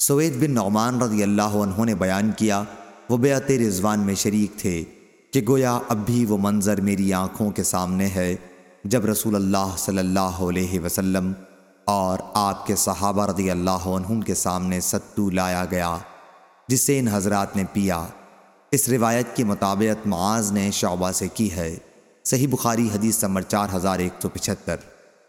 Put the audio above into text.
سوید بن نعمان رضی اللہ عنہ نے بیان کیا، وہ بیعت رضوان میں شریک تھے، کہ گویا اب بھی وہ منظر میری آنکھوں کے سامنے ہے، جب رسول اللہ صلی اللہ علیہ وسلم اور آپ کے صحابہ رضی اللہ عنہ کے سامنے ستو لایا گیا جسے ان حضرات نے پیا۔ اس روایت کی مطابعت معاذ نے شعبہ سے کی ہے۔ صحیح بخاری حدیث نمبر چار ہزار ایک سو پچھتر